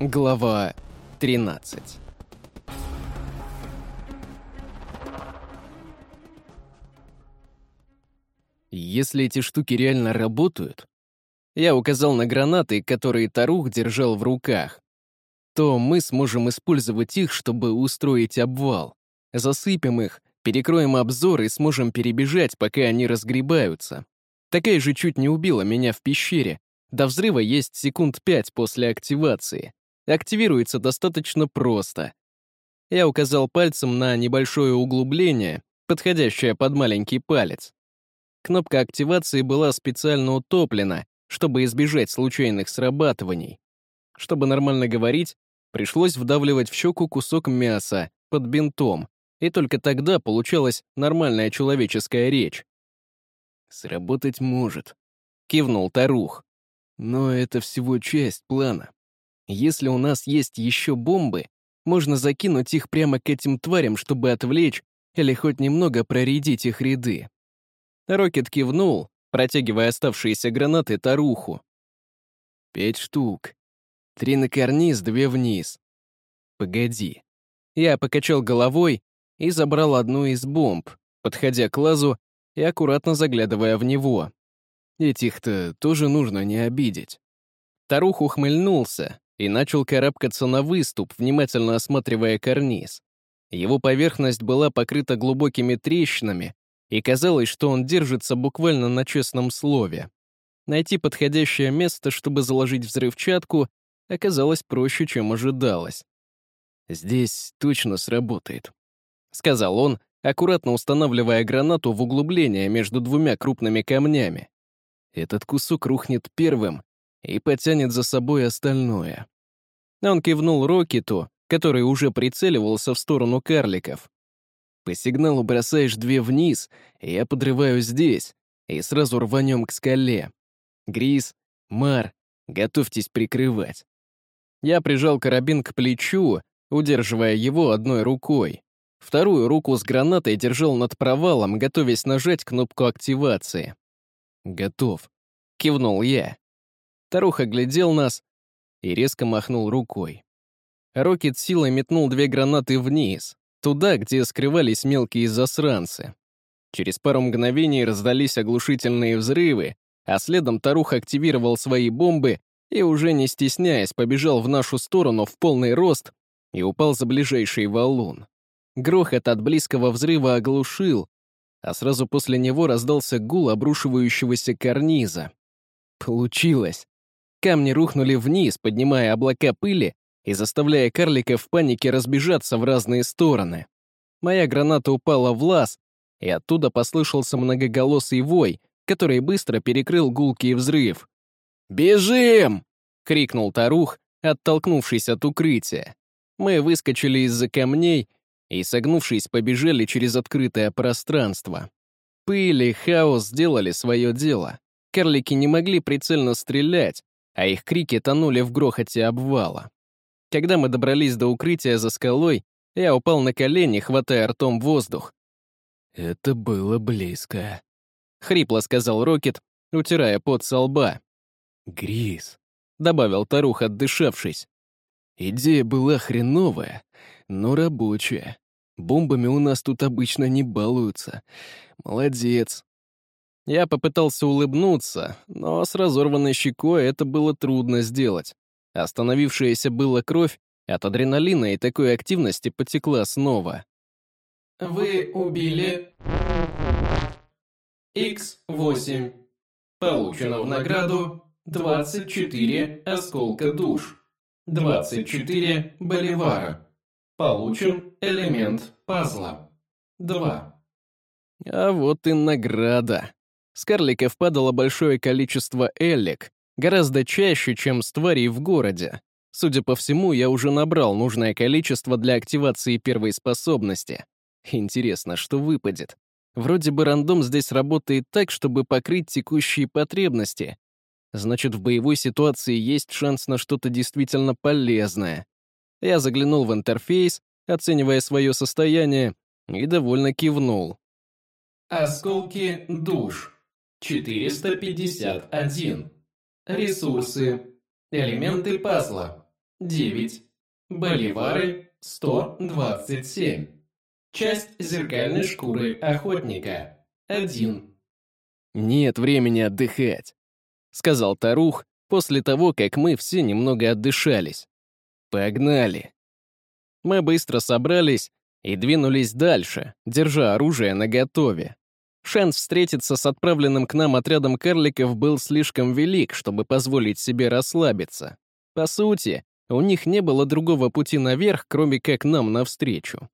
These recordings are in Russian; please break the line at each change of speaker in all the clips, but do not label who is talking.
Глава 13 Если эти штуки реально работают, я указал на гранаты, которые Тарух держал в руках, то мы сможем использовать их, чтобы устроить обвал. Засыпем их, перекроем обзор и сможем перебежать, пока они разгребаются. Такая же чуть не убила меня в пещере. До взрыва есть секунд пять после активации. Активируется достаточно просто. Я указал пальцем на небольшое углубление, подходящее под маленький палец. Кнопка активации была специально утоплена, чтобы избежать случайных срабатываний. Чтобы нормально говорить, пришлось вдавливать в щеку кусок мяса под бинтом, и только тогда получалась нормальная человеческая речь. «Сработать может», — кивнул Тарух. «Но это всего часть плана. Если у нас есть еще бомбы, можно закинуть их прямо к этим тварям, чтобы отвлечь или хоть немного проредить их ряды». Рокет кивнул, протягивая оставшиеся гранаты Таруху. «Пять штук. Три на карниз, две вниз. Погоди». Я покачал головой и забрал одну из бомб, подходя к лазу и аккуратно заглядывая в него. Этих-то тоже нужно не обидеть. Тарух ухмыльнулся и начал карабкаться на выступ, внимательно осматривая карниз. Его поверхность была покрыта глубокими трещинами, и казалось, что он держится буквально на честном слове. Найти подходящее место, чтобы заложить взрывчатку, оказалось проще, чем ожидалось. «Здесь точно сработает», — сказал он, аккуратно устанавливая гранату в углубление между двумя крупными камнями. Этот кусок рухнет первым и потянет за собой остальное. Он кивнул Рокету, который уже прицеливался в сторону карликов. По сигналу бросаешь две вниз, я подрываю здесь, и сразу рванем к скале. Грис, Мар, готовьтесь прикрывать. Я прижал карабин к плечу, удерживая его одной рукой. Вторую руку с гранатой держал над провалом, готовясь нажать кнопку активации. «Готов», — кивнул я. Таруха глядел нас и резко махнул рукой. Рокет силой метнул две гранаты вниз, туда, где скрывались мелкие засранцы. Через пару мгновений раздались оглушительные взрывы, а следом Тарух активировал свои бомбы и, уже не стесняясь, побежал в нашу сторону в полный рост и упал за ближайший валун. Грохот от близкого взрыва оглушил, а сразу после него раздался гул обрушивающегося карниза. Получилось. Камни рухнули вниз, поднимая облака пыли и заставляя карликов в панике разбежаться в разные стороны. Моя граната упала в лаз, и оттуда послышался многоголосый вой, который быстро перекрыл гулкий взрыв. «Бежим!» — крикнул Тарух, оттолкнувшись от укрытия. Мы выскочили из-за камней и, согнувшись, побежали через открытое пространство. Пыль и хаос сделали свое дело. Карлики не могли прицельно стрелять, а их крики тонули в грохоте обвала. Когда мы добрались до укрытия за скалой, я упал на колени, хватая ртом воздух. «Это было близко», — хрипло сказал Рокет, утирая пот со лба. «Грис», — добавил Тарух, отдышавшись. «Идея была хреновая, но рабочая. Бомбами у нас тут обычно не балуются. Молодец». Я попытался улыбнуться, но с разорванной щекой это было трудно сделать. Остановившаяся была кровь от адреналина и такой активности потекла снова.
Вы убили X8. Получено в награду 24 осколка душ. 24 боливара. Получен элемент пазла. 2.
А вот и награда. С карликов падало большое количество эллик, гораздо чаще, чем с тварей в городе. Судя по всему, я уже набрал нужное количество для активации первой способности. Интересно, что выпадет. Вроде бы рандом здесь работает так, чтобы покрыть текущие потребности. Значит, в боевой ситуации есть шанс на что-то действительно полезное. Я заглянул в интерфейс, оценивая свое состояние, и довольно кивнул.
Осколки душ. 451. Ресурсы. Элементы пазла. 9. Боливары 127. Часть зеркальной шкуры охотника 1.
«Нет времени отдыхать», — сказал Тарух после того, как мы все немного отдышались. «Погнали». Мы быстро собрались и двинулись дальше, держа оружие наготове. Шанс встретиться с отправленным к нам отрядом карликов был слишком велик, чтобы позволить себе расслабиться. По сути, у них не было другого пути наверх, кроме как нам навстречу.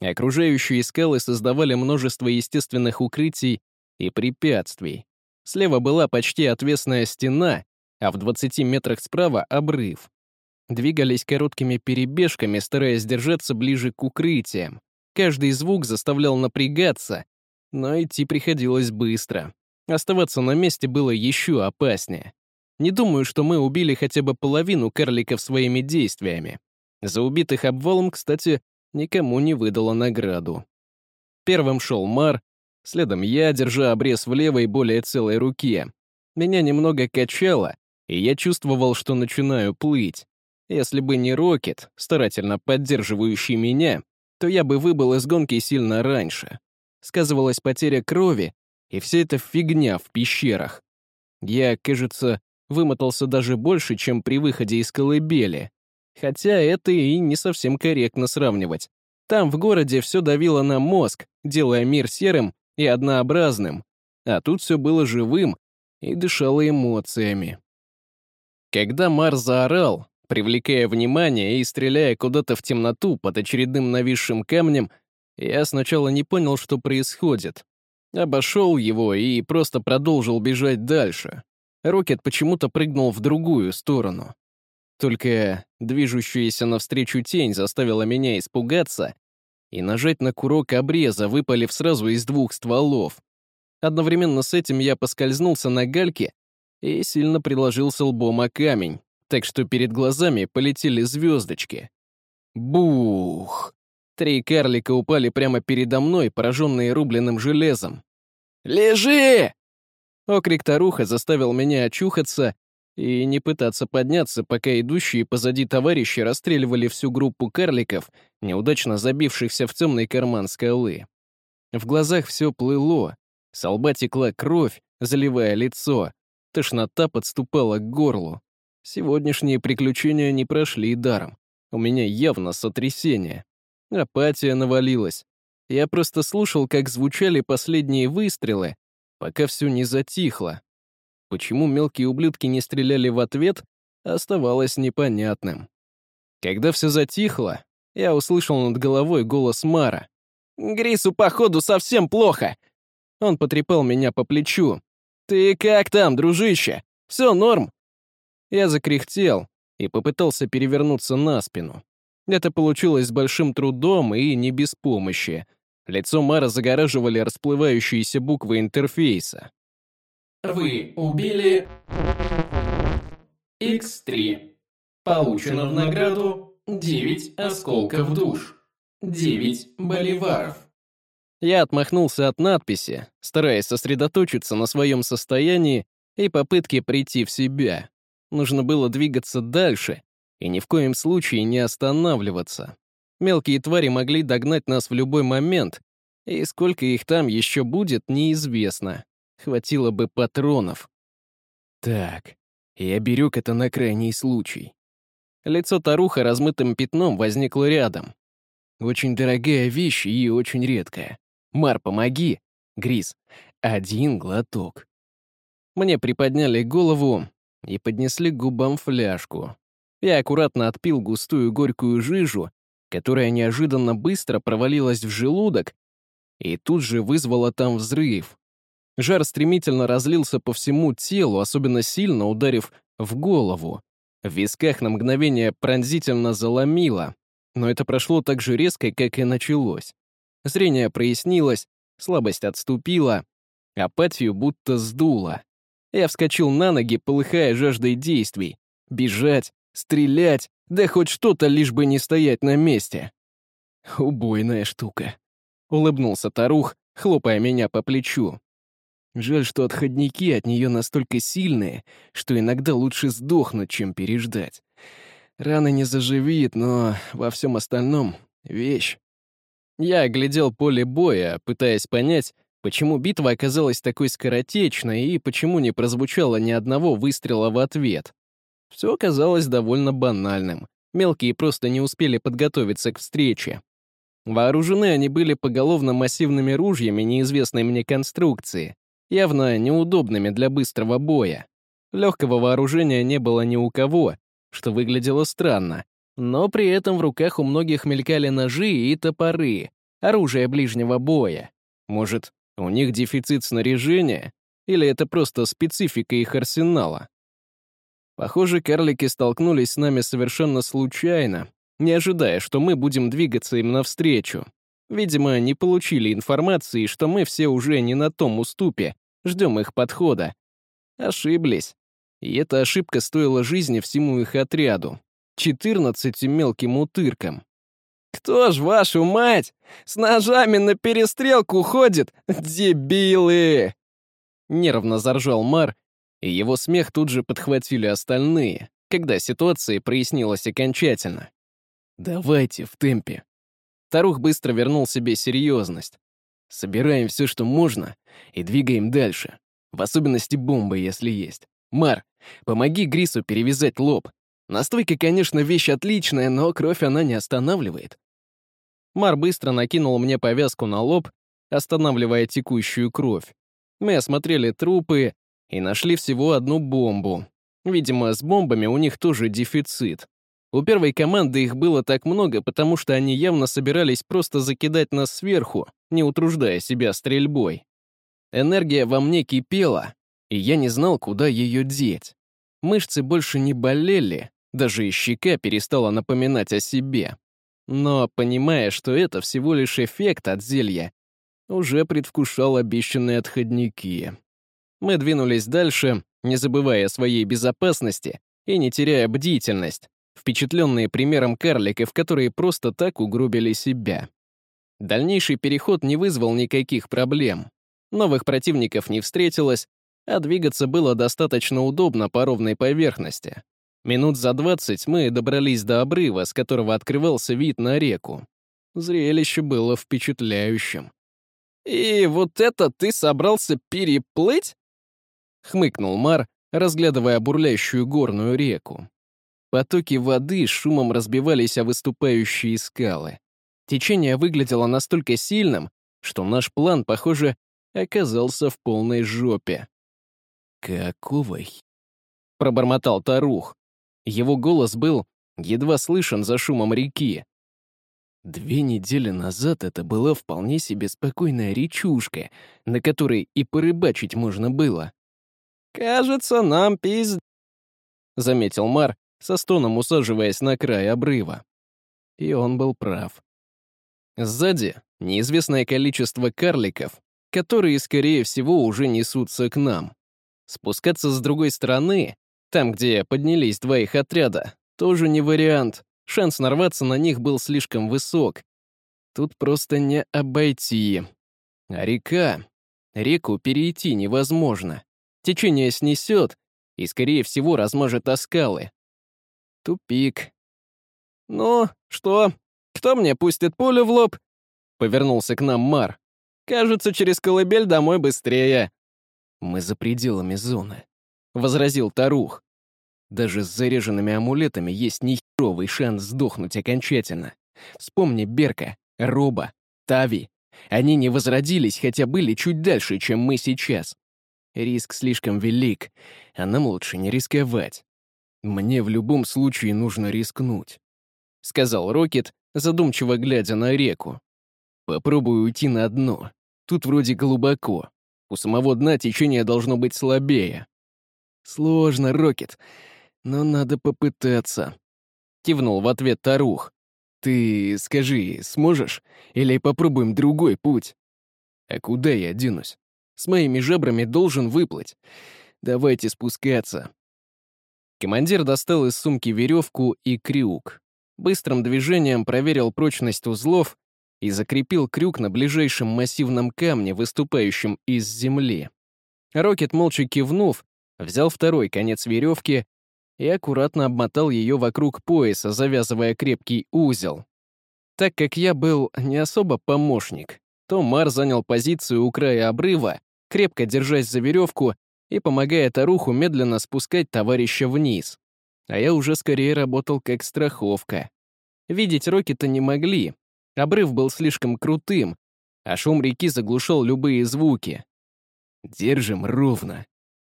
Окружающие скалы создавали множество естественных укрытий и препятствий. Слева была почти отвесная стена, а в 20 метрах справа — обрыв. Двигались короткими перебежками, стараясь держаться ближе к укрытиям. Каждый звук заставлял напрягаться, но идти приходилось быстро. Оставаться на месте было еще опаснее. Не думаю, что мы убили хотя бы половину карликов своими действиями. За убитых обвалом, кстати, никому не выдала награду. Первым шел Мар, следом я, держа обрез в левой более целой руке. Меня немного качало, и я чувствовал, что начинаю плыть. Если бы не Рокет, старательно поддерживающий меня, то я бы выбыл из гонки сильно раньше. Сказывалась потеря крови и вся эта фигня в пещерах. Я, кажется, вымотался даже больше, чем при выходе из колыбели. Хотя это и не совсем корректно сравнивать. Там, в городе, все давило на мозг, делая мир серым и однообразным, а тут все было живым и дышало эмоциями. Когда Мар заорал, привлекая внимание и стреляя куда-то в темноту под очередным нависшим камнем, я сначала не понял, что происходит. Обошел его и просто продолжил бежать дальше. Рокет почему-то прыгнул в другую сторону. Только движущаяся навстречу тень заставила меня испугаться и нажать на курок обреза, выпалив сразу из двух стволов. Одновременно с этим я поскользнулся на гальке и сильно приложился лбом о камень, так что перед глазами полетели звездочки. Бух! Три карлика упали прямо передо мной, пораженные рубленным железом. «Лежи!» Окрик Таруха заставил меня очухаться и не пытаться подняться, пока идущие позади товарищи расстреливали всю группу карликов, неудачно забившихся в темный карман скалы. В глазах все плыло, с лба текла кровь, заливая лицо, тошнота подступала к горлу. Сегодняшние приключения не прошли даром. У меня явно сотрясение. Апатия навалилась. Я просто слушал, как звучали последние выстрелы, пока все не затихло. Почему мелкие ублюдки не стреляли в ответ, оставалось непонятным. Когда все затихло, я услышал над головой голос Мара. «Грису, походу, совсем плохо!» Он потрепал меня по плечу. «Ты как там, дружище? Все норм?» Я закряхтел и попытался перевернуться на спину. Это получилось с большим трудом и не без помощи — Лицо Мара загораживали расплывающиеся буквы интерфейса.
Вы убили X3. Получено в награду 9 осколков душ. 9 боливаров.
Я отмахнулся от надписи, стараясь сосредоточиться на своем состоянии и попытке прийти в себя. Нужно было двигаться дальше и ни в коем случае не останавливаться. Мелкие твари могли догнать нас в любой момент, и сколько их там еще будет, неизвестно. Хватило бы патронов. Так, я берег это на крайний случай. Лицо Таруха размытым пятном возникло рядом. Очень дорогая вещь и очень редкая. Мар, помоги. Грис, один глоток. Мне приподняли голову и поднесли к губам фляжку. Я аккуратно отпил густую горькую жижу которая неожиданно быстро провалилась в желудок и тут же вызвала там взрыв. Жар стремительно разлился по всему телу, особенно сильно ударив в голову. В висках на мгновение пронзительно заломило, но это прошло так же резко, как и началось. Зрение прояснилось, слабость отступила, апатию будто сдуло. Я вскочил на ноги, полыхая жаждой действий. Бежать, стрелять, да хоть что-то, лишь бы не стоять на месте. Убойная штука. Улыбнулся Тарух, хлопая меня по плечу. Жаль, что отходники от нее настолько сильные, что иногда лучше сдохнуть, чем переждать. Рана не заживит, но во всем остальном — вещь. Я оглядел поле боя, пытаясь понять, почему битва оказалась такой скоротечной и почему не прозвучало ни одного выстрела в ответ. Все оказалось довольно банальным. Мелкие просто не успели подготовиться к встрече. Вооружены они были поголовно массивными ружьями неизвестной мне конструкции, явно неудобными для быстрого боя. Легкого вооружения не было ни у кого, что выглядело странно, но при этом в руках у многих мелькали ножи и топоры, оружие ближнего боя. Может, у них дефицит снаряжения? Или это просто специфика их арсенала? Похоже, карлики столкнулись с нами совершенно случайно, не ожидая, что мы будем двигаться им навстречу. Видимо, не получили информации, что мы все уже не на том уступе, ждем их подхода. Ошиблись. И эта ошибка стоила жизни всему их отряду. 14 мелким утыркам. «Кто ж, вашу мать, с ножами на перестрелку ходит? Дебилы!» Нервно заржал Мар, и его смех тут же подхватили остальные, когда ситуация прояснилась окончательно. «Давайте в темпе». Тарух быстро вернул себе серьезность. «Собираем все, что можно, и двигаем дальше. В особенности бомбы, если есть. Мар, помоги Грису перевязать лоб. Настойка, конечно, вещь отличная, но кровь она не останавливает». Мар быстро накинул мне повязку на лоб, останавливая текущую кровь. Мы осмотрели трупы и нашли всего одну бомбу. Видимо, с бомбами у них тоже дефицит. У первой команды их было так много, потому что они явно собирались просто закидать нас сверху, не утруждая себя стрельбой. Энергия во мне кипела, и я не знал, куда ее деть. Мышцы больше не болели, даже и щека перестала напоминать о себе. Но, понимая, что это всего лишь эффект от зелья, уже предвкушал обещанные отходники. Мы двинулись дальше, не забывая о своей безопасности и не теряя бдительность, впечатленные примером карликов, которые просто так угробили себя. Дальнейший переход не вызвал никаких проблем. Новых противников не встретилось, а двигаться было достаточно удобно по ровной поверхности. Минут за двадцать мы добрались до обрыва, с которого открывался вид на реку. Зрелище было впечатляющим. «И вот это ты собрался переплыть?» — хмыкнул Мар, разглядывая бурлящую горную реку. Потоки воды шумом разбивались о выступающие скалы. Течение выглядело настолько сильным, что наш план, похоже, оказался в полной жопе. «Какого пробормотал Тарух. Его голос был едва слышен за шумом реки. Две недели назад это была вполне себе спокойная речушка, на которой и порыбачить можно было. «Кажется, нам пиз...» — заметил Мар, со стоном усаживаясь на край обрыва. И он был прав. Сзади неизвестное количество карликов, которые, скорее всего, уже несутся к нам. Спускаться с другой стороны, там, где поднялись два их отряда, тоже не вариант. Шанс нарваться на них был слишком высок. Тут просто не обойти. А река? Реку перейти невозможно. Течение снесет и, скорее всего, размажет о. Тупик. «Ну, что? Кто мне пустит пулю в лоб?» Повернулся к нам Мар. «Кажется, через колыбель домой быстрее». «Мы за пределами зоны», — возразил Тарух. «Даже с заряженными амулетами есть нехеровый шанс сдохнуть окончательно. Вспомни Берка, Роба, Тави. Они не возродились, хотя были чуть дальше, чем мы сейчас. Риск слишком велик, а нам лучше не рисковать. «Мне в любом случае нужно рискнуть», — сказал Рокет, задумчиво глядя на реку. «Попробую уйти на дно. Тут вроде глубоко. У самого дна течение должно быть слабее». «Сложно, Рокет, но надо попытаться», — кивнул в ответ Тарух. «Ты скажи, сможешь? Или попробуем другой путь?» «А куда я денусь? С моими жабрами должен выплыть. Давайте спускаться, Командир достал из сумки веревку и крюк. Быстрым движением проверил прочность узлов и закрепил крюк на ближайшем массивном камне, выступающем из земли. Рокет, молча кивнув, взял второй конец веревки и аккуратно обмотал ее вокруг пояса, завязывая крепкий узел. Так как я был не особо помощник, то Мар занял позицию у края обрыва, крепко держась за веревку и помогая Таруху медленно спускать товарища вниз. А я уже скорее работал как страховка. Видеть Рокета не могли. Обрыв был слишком крутым, а шум реки заглушал любые звуки. «Держим ровно.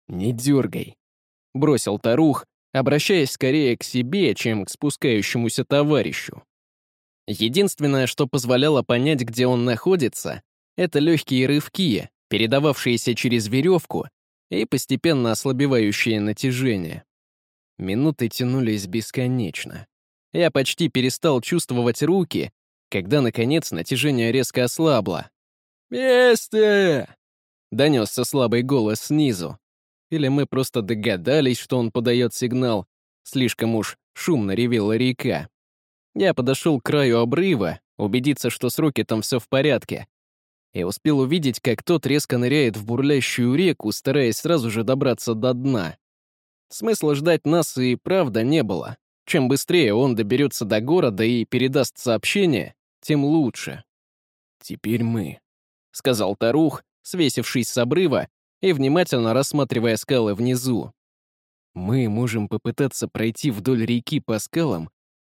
Не дергай», — бросил Тарух, обращаясь скорее к себе, чем к спускающемуся товарищу. Единственное, что позволяло понять, где он находится, это легкие рывки, передававшиеся через веревку и постепенно ослабевающее натяжение. Минуты тянулись бесконечно. Я почти перестал чувствовать руки, когда, наконец, натяжение резко ослабло. «Вместе!» — донесся слабый голос снизу. Или мы просто догадались, что он подает сигнал. Слишком уж шумно ревела река. Я подошел к краю обрыва, убедиться, что с Рокетом все в порядке, и успел увидеть, как тот резко ныряет в бурлящую реку, стараясь сразу же добраться до дна. Смысла ждать нас и правда не было. Чем быстрее он доберется до города и передаст сообщение, тем лучше. «Теперь мы», — сказал Тарух, свесившись с обрыва и внимательно рассматривая скалы внизу. «Мы можем попытаться пройти вдоль реки по скалам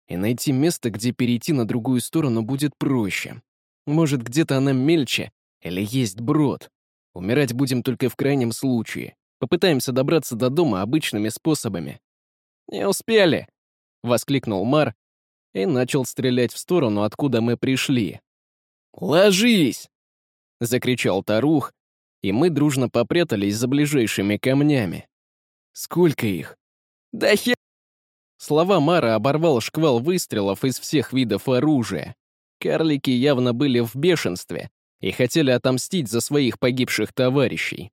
и найти место, где перейти на другую сторону будет проще. Может, где-то она мельче, или есть брод. Умирать будем только в крайнем случае. Попытаемся добраться до дома обычными способами. «Не успели!» — воскликнул Мар и начал стрелять в сторону, откуда мы пришли. «Ложись!» — закричал Тарух, и мы дружно попрятались за ближайшими камнями. «Сколько их?» «Да хер...» Слова Мара оборвал шквал выстрелов из всех видов оружия. Карлики явно были в бешенстве и хотели отомстить за своих погибших товарищей.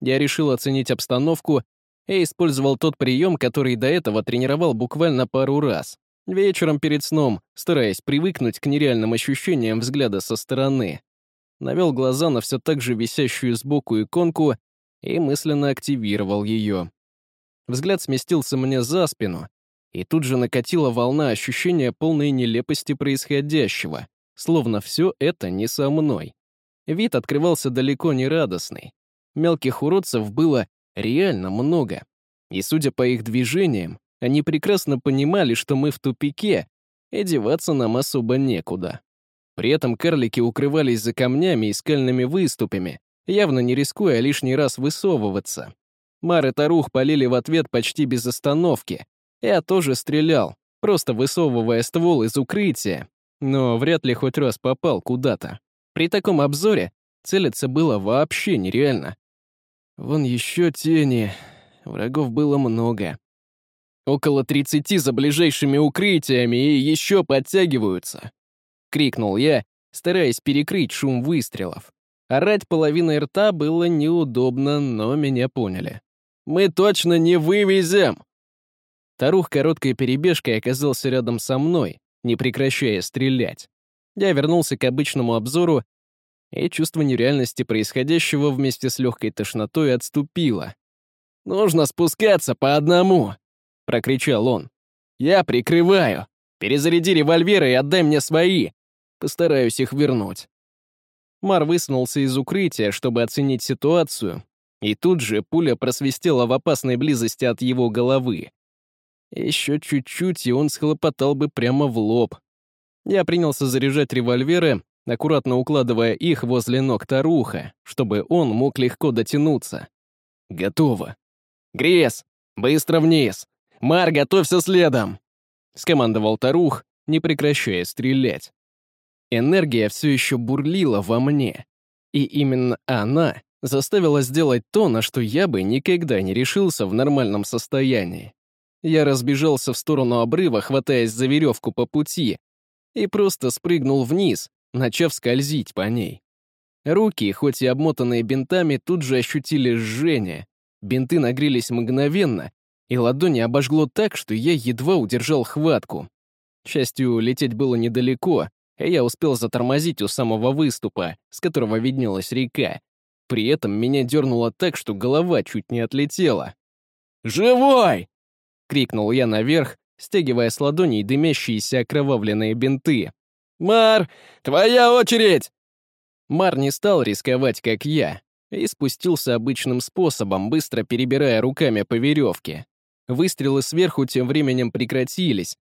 Я решил оценить обстановку и использовал тот прием, который до этого тренировал буквально пару раз. Вечером перед сном, стараясь привыкнуть к нереальным ощущениям взгляда со стороны. Навел глаза на все так же висящую сбоку иконку и мысленно активировал ее. Взгляд сместился мне за спину, и тут же накатила волна ощущения полной нелепости происходящего, словно все это не со мной. Вид открывался далеко не радостный. Мелких уродцев было реально много. И, судя по их движениям, они прекрасно понимали, что мы в тупике, и деваться нам особо некуда. При этом карлики укрывались за камнями и скальными выступами, явно не рискуя лишний раз высовываться. Мар и Тарух полили в ответ почти без остановки, я тоже стрелял, просто высовывая ствол из укрытия, но вряд ли хоть раз попал куда-то. При таком обзоре целиться было вообще нереально. Вон еще тени, врагов было много. Около 30 за ближайшими укрытиями и еще подтягиваются. Крикнул я, стараясь перекрыть шум выстрелов. Орать половиной рта было неудобно, но меня поняли. «Мы точно не вывезем!» Тарух короткой перебежкой оказался рядом со мной, не прекращая стрелять. Я вернулся к обычному обзору, и чувство нереальности происходящего вместе с легкой тошнотой отступило. «Нужно спускаться по одному!» — прокричал он. «Я прикрываю! Перезаряди револьверы и отдай мне свои! Постараюсь их вернуть!» Мар высунулся из укрытия, чтобы оценить ситуацию, и тут же пуля просвистела в опасной близости от его головы. Еще чуть-чуть, и он схлопотал бы прямо в лоб. Я принялся заряжать револьверы, аккуратно укладывая их возле ног Таруха, чтобы он мог легко дотянуться. «Готово!» «Грес! Быстро вниз! Мар, готовься следом!» — скомандовал Тарух, не прекращая стрелять. Энергия все еще бурлила во мне, и именно она заставила сделать то, на что я бы никогда не решился в нормальном состоянии. Я разбежался в сторону обрыва, хватаясь за веревку по пути, и просто спрыгнул вниз, начав скользить по ней. Руки, хоть и обмотанные бинтами, тут же ощутили жжение. Бинты нагрелись мгновенно, и ладони обожгло так, что я едва удержал хватку. К счастью, лететь было недалеко, и я успел затормозить у самого выступа, с которого виднелась река. При этом меня дернуло так, что голова чуть не отлетела. «Живой!» — крикнул я наверх, стягивая с ладоней дымящиеся окровавленные бинты. «Мар, твоя очередь!» Мар не стал рисковать, как я, и спустился обычным способом, быстро перебирая руками по веревке. Выстрелы сверху тем временем прекратились.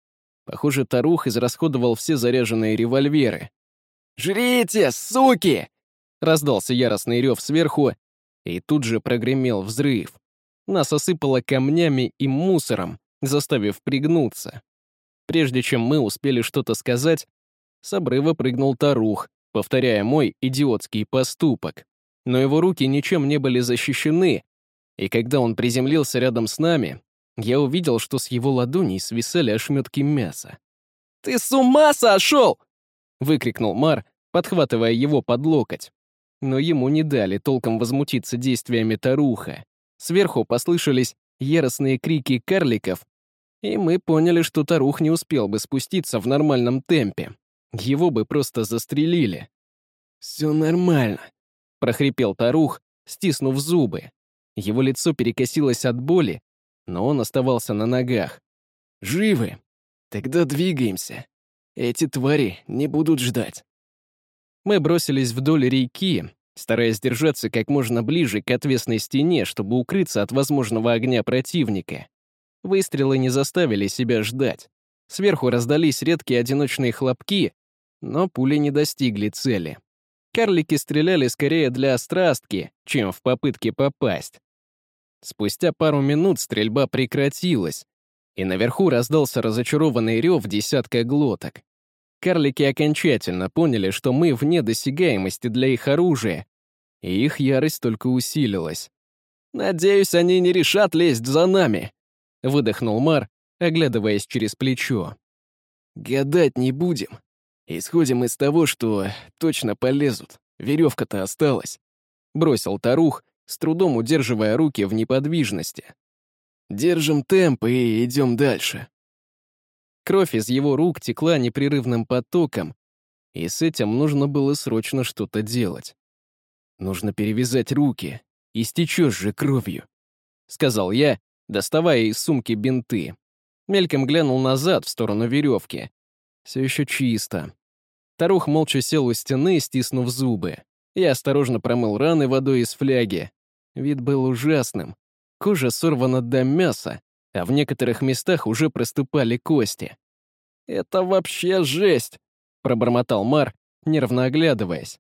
Похоже, Тарух израсходовал все заряженные револьверы. «Жрите, суки!» Раздался яростный рев сверху, и тут же прогремел взрыв. Нас осыпало камнями и мусором, заставив пригнуться. Прежде чем мы успели что-то сказать, с обрыва прыгнул Тарух, повторяя мой идиотский поступок. Но его руки ничем не были защищены, и когда он приземлился рядом с нами, я увидел, что с его ладоней свисали ошметки мяса. «Ты с ума сошел!» — выкрикнул Мар, подхватывая его под локоть. Но ему не дали толком возмутиться действиями Таруха. Сверху послышались яростные крики карликов, и мы поняли, что Тарух не успел бы спуститься в нормальном темпе. Его бы просто застрелили. «Все нормально», — прохрипел Тарух, стиснув зубы. Его лицо перекосилось от боли, но он оставался на ногах. «Живы? Тогда двигаемся. Эти твари не будут ждать». Мы бросились вдоль реки, стараясь держаться как можно ближе к отвесной стене, чтобы укрыться от возможного огня противника. Выстрелы не заставили себя ждать. Сверху раздались редкие одиночные хлопки, но пули не достигли цели. Карлики стреляли скорее для острастки, чем в попытке попасть. Спустя пару минут стрельба прекратилась, и наверху раздался разочарованный рев десятка глоток. Карлики окончательно поняли, что мы вне досягаемости для их оружия, и их ярость только усилилась. «Надеюсь, они не решат лезть за нами», — выдохнул Мар, оглядываясь через плечо. «Гадать не будем», Исходим из того, что точно полезут. Веревка-то осталась. Бросил Тарух, с трудом удерживая руки в неподвижности. Держим темп и идем дальше. Кровь из его рук текла непрерывным потоком, и с этим нужно было срочно что-то делать. Нужно перевязать руки, истечешь же кровью, — сказал я, доставая из сумки бинты. Мельком глянул назад, в сторону веревки. Все еще чисто. Тарух молча сел у стены, стиснув зубы. Я осторожно промыл раны водой из фляги. Вид был ужасным. Кожа сорвана до мяса, а в некоторых местах уже проступали кости. «Это вообще жесть!» — пробормотал Мар, нервно оглядываясь.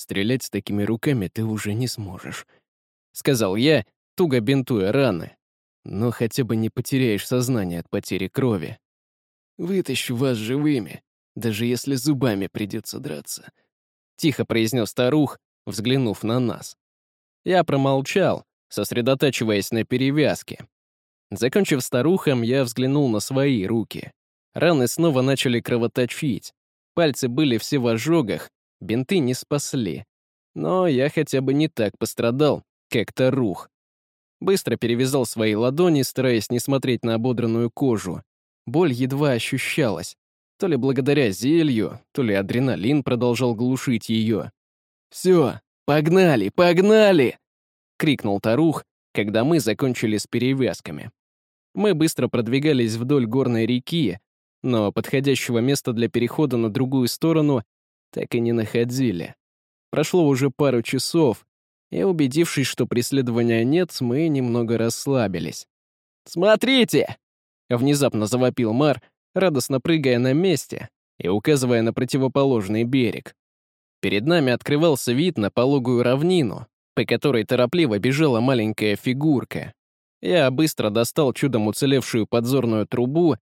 «Стрелять с такими руками ты уже не сможешь», — сказал я, туго бинтуя раны. «Но хотя бы не потеряешь сознание от потери крови. Вытащу вас живыми, даже если зубами придется драться», — тихо произнес старух, взглянув на нас. Я промолчал, сосредотачиваясь на перевязке. Закончив старухом, я взглянул на свои руки. Раны снова начали кровоточить. Пальцы были все в ожогах, бинты не спасли. Но я хотя бы не так пострадал, как Тарух. Быстро перевязал свои ладони, стараясь не смотреть на ободранную кожу. Боль едва ощущалась, то ли благодаря зелью, то ли адреналин продолжал глушить ее. «Все, погнали, погнали!» — крикнул Тарух, когда мы закончили с перевязками. Мы быстро продвигались вдоль горной реки, но подходящего места для перехода на другую сторону так и не находили. Прошло уже пару часов, и, убедившись, что преследования нет, мы немного расслабились. «Смотрите!» — внезапно завопил Мар, радостно прыгая на месте и указывая на противоположный берег. Перед нами открывался вид на пологую равнину, по которой торопливо бежала маленькая фигурка. Я быстро достал чудом уцелевшую подзорную трубу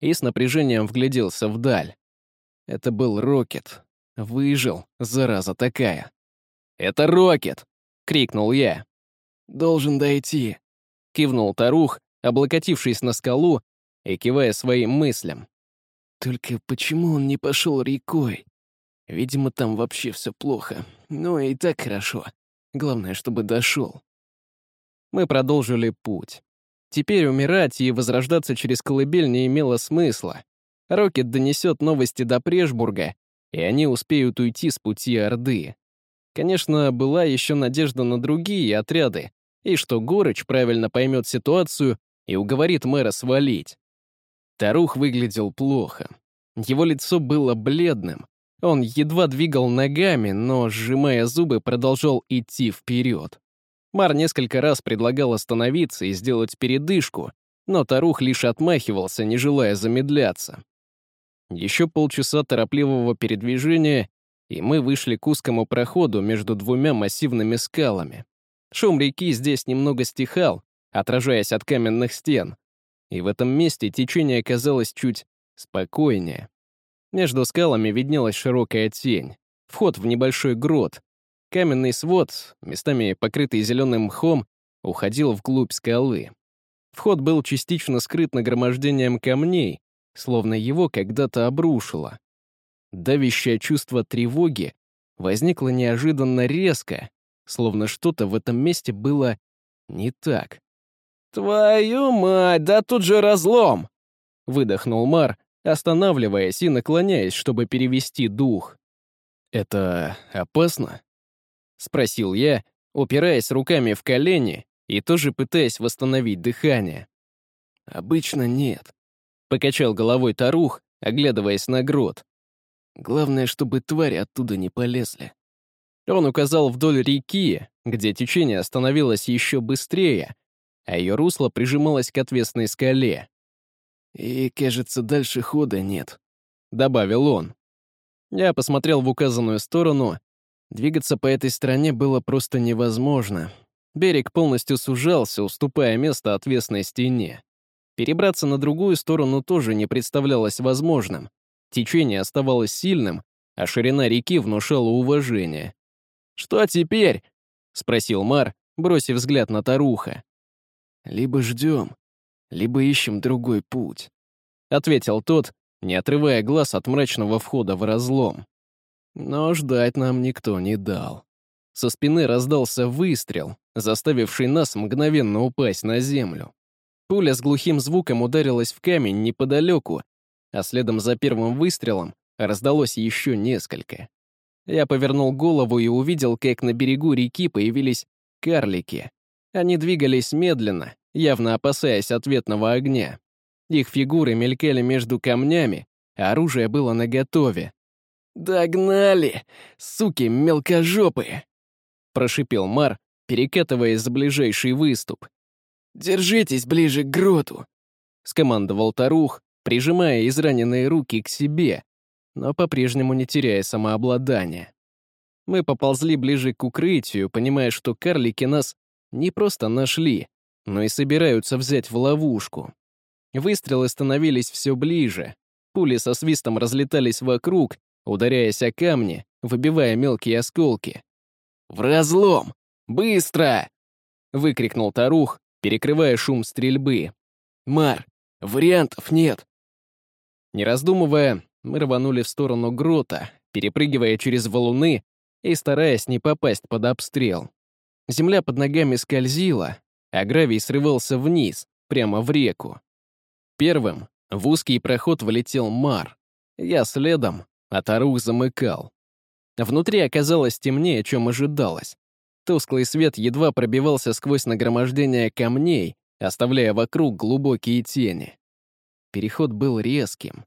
и с напряжением вгляделся вдаль. Это был Рокет. Выжил, зараза такая. «Это Рокет!» — крикнул я. «Должен дойти», — кивнул Тарух, облокотившись на скалу и кивая своим мыслям. Только почему он не пошел рекой? Видимо, там вообще все плохо. Но и так хорошо. Главное, чтобы дошел. Мы продолжили путь. Теперь умирать и возрождаться через колыбель не имело смысла. Рокет донесет новости до Прешбурга, и они успеют уйти с пути Орды. Конечно, была еще надежда на другие отряды, и что Горыч правильно поймет ситуацию и уговорит мэра свалить. Тарух выглядел плохо. Его лицо было бледным. Он едва двигал ногами, но, сжимая зубы, продолжал идти вперед. Мар несколько раз предлагал остановиться и сделать передышку, но Тарух лишь отмахивался, не желая замедляться. Еще полчаса торопливого передвижения, и мы вышли к узкому проходу между двумя массивными скалами. Шум реки здесь немного стихал, отражаясь от каменных стен, и в этом месте течение казалось чуть спокойнее. Между скалами виднелась широкая тень, вход в небольшой грот. Каменный свод, местами покрытый зеленым мхом, уходил вглубь скалы. Вход был частично скрыт нагромождением камней, словно его когда-то обрушило. Давящее чувство тревоги возникло неожиданно резко, словно что-то в этом месте было не так. «Твою мать, да тут же разлом!» — выдохнул Мар, останавливаясь и наклоняясь, чтобы перевести дух. «Это опасно?» — спросил я, упираясь руками в колени и тоже пытаясь восстановить дыхание. «Обычно нет», — покачал головой Тарух, оглядываясь на грот. «Главное, чтобы твари оттуда не полезли». Он указал вдоль реки, где течение становилось еще быстрее, а ее русло прижималось к отвесной скале. «И, кажется, дальше хода нет», — добавил он. Я посмотрел в указанную сторону. Двигаться по этой стороне было просто невозможно. Берег полностью сужался, уступая место отвесной стене. Перебраться на другую сторону тоже не представлялось возможным. Течение оставалось сильным, а ширина реки внушала уважение. «Что теперь?» — спросил Мар, бросив взгляд на Таруха. Либо ждем, либо ищем другой путь», — ответил тот, не отрывая глаз от мрачного входа в разлом. Но ждать нам никто не дал. Со спины раздался выстрел, заставивший нас мгновенно упасть на землю. Пуля с глухим звуком ударилась в камень неподалеку, а следом за первым выстрелом раздалось еще несколько. Я повернул голову и увидел, как на берегу реки появились карлики. Они двигались медленно, явно опасаясь ответного огня. Их фигуры мелькали между камнями, а оружие было наготове. «Догнали! Суки мелкожопые!» Прошипел Мар, перекатываясь за ближайший выступ. «Держитесь ближе к гроту!» Скомандовал Тарух, прижимая израненные руки к себе, но по-прежнему не теряя самообладания. Мы поползли ближе к укрытию, понимая, что карлики нас не просто нашли, но и собираются взять в ловушку. Выстрелы становились все ближе, пули со свистом разлетались вокруг, ударяясь о камни, выбивая мелкие осколки. «В разлом! Быстро!» — выкрикнул Тарух, перекрывая шум стрельбы. «Мар, вариантов нет!» Не раздумывая, мы рванули в сторону грота, перепрыгивая через валуны и стараясь не попасть под обстрел. Земля под ногами скользила, а гравий срывался вниз, прямо в реку. Первым в узкий проход влетел Мар. Я следом, а Тарух замыкал. Внутри оказалось темнее, чем ожидалось. Тусклый свет едва пробивался сквозь нагромождение камней, оставляя вокруг глубокие тени. Переход был резким.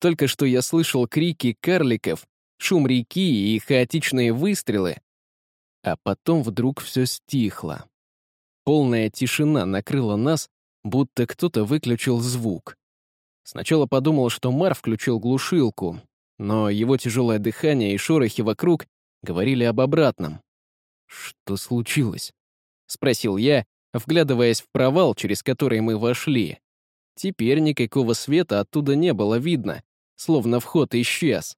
Только что я слышал крики карликов, шум реки и хаотичные выстрелы, а потом вдруг все стихло. Полная тишина накрыла нас, будто кто-то выключил звук. Сначала подумал, что Мар включил глушилку, но его тяжелое дыхание и шорохи вокруг говорили об обратном. «Что случилось?» — спросил я, вглядываясь в провал, через который мы вошли. Теперь никакого света оттуда не было видно, словно вход исчез.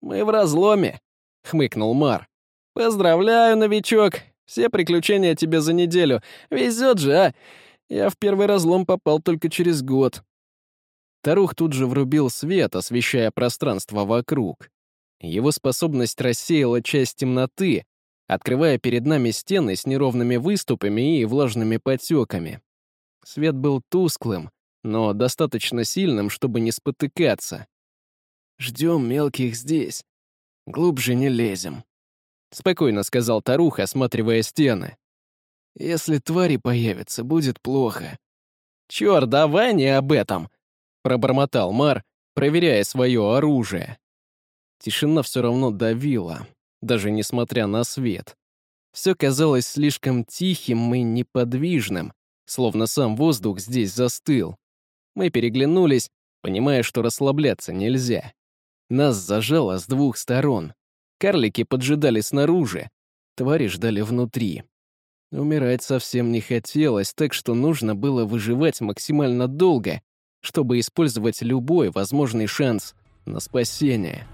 «Мы в разломе», — хмыкнул Мар. «Поздравляю, новичок! Все приключения тебе за неделю. Везет же, а! Я в первый разлом попал только через год». Тарух тут же врубил свет, освещая пространство вокруг. Его способность рассеяла часть темноты, открывая перед нами стены с неровными выступами и влажными потеками. Свет был тусклым, но достаточно сильным, чтобы не спотыкаться. «Ждем мелких здесь. Глубже не лезем», — спокойно сказал Тарух, осматривая стены. «Если твари появятся, будет плохо. «Чёрт, давай не об этом!» — пробормотал Мар, проверяя свое оружие. Тишина все равно давила, даже несмотря на свет. Все казалось слишком тихим и неподвижным, словно сам воздух здесь застыл. Мы переглянулись, понимая, что расслабляться нельзя. Нас зажало с двух сторон. Карлики поджидали снаружи, твари ждали внутри. Умирать совсем не хотелось, так что нужно было выживать максимально долго, чтобы использовать любой возможный шанс на спасение.